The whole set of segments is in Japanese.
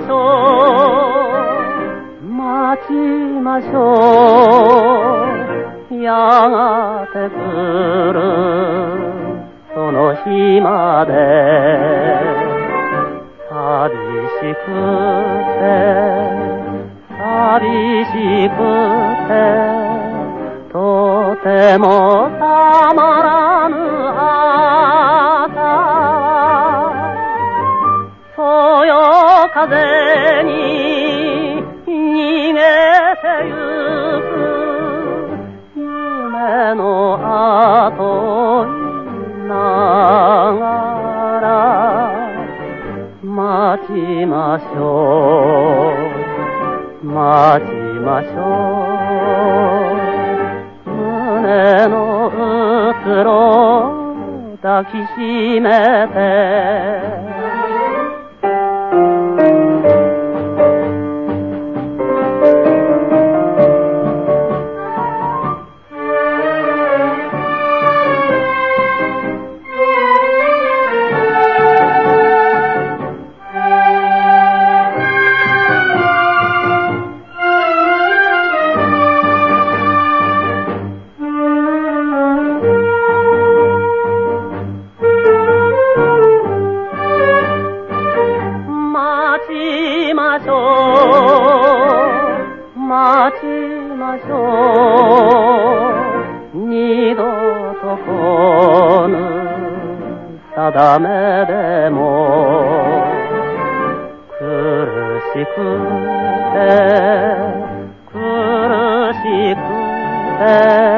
ましょう。待ちましょう。やがて来るその日まで。寂しくて。寂しくて。とてもたまらぬ愛。風に逃げてゆく夢の後にながら待ちましょう。待ちましょう。胸のうつろ抱きしめて。しょう。待ちましょう。二度と来ぬ定めでも。苦しくて苦しくて。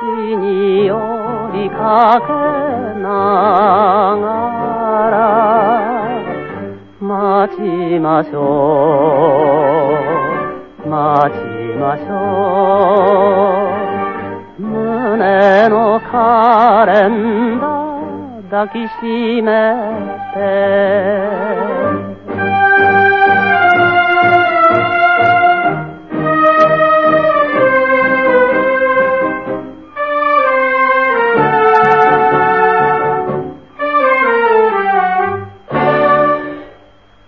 星に寄りかけながら待ちましょう。待ちましょう。胸のカレンダー抱きしめて。